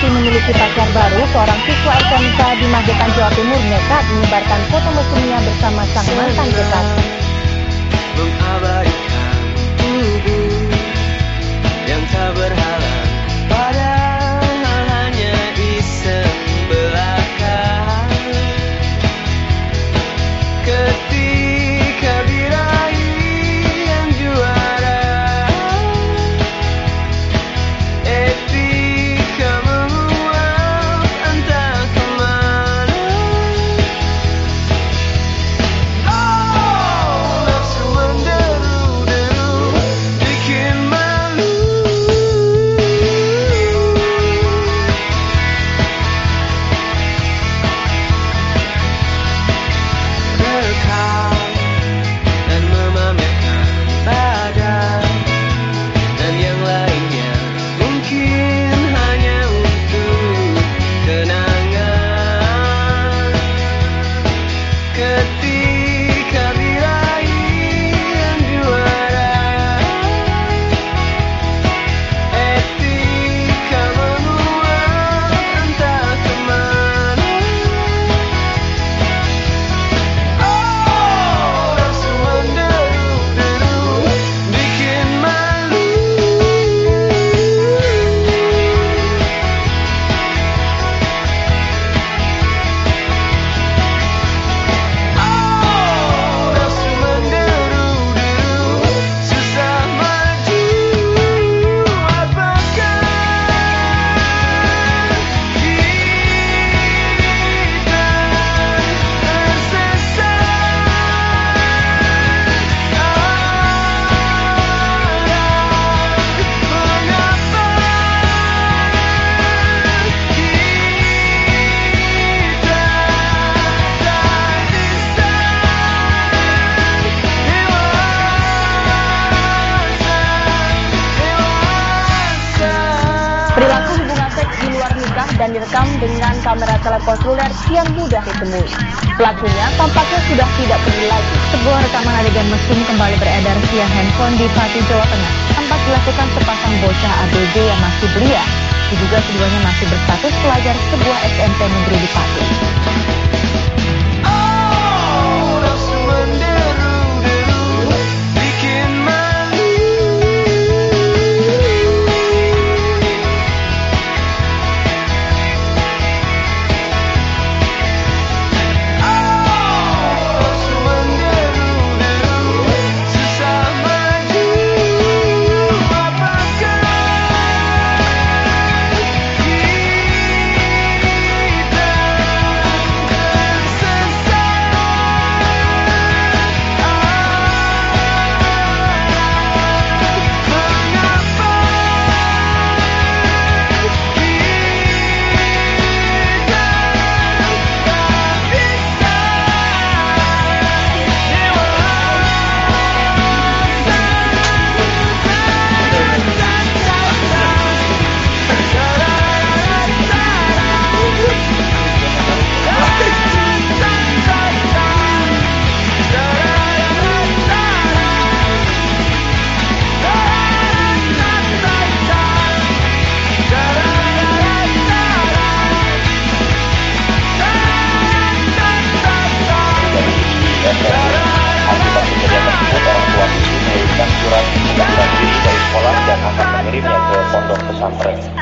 meski memiliki pacar baru, seorang siswa SMK di Magetan, Jawa Timur nekat menyebarkan foto mesumnya bersama sang mantan kekasih. Perilaku hubungan seks di luar nikah dan direkam dengan kamera telepon seluler yang mudah ditemui. Pelakunya tampaknya sudah tidak peduli lagi. Sebuah rekaman adegan mesum kembali beredar via handphone di Pati, Jawa Tengah. Tempat dilakukan sepasang bocah ABG yang masih belia. Diduga keduanya masih berstatus pelajar sebuah SMP negeri di Pati. something.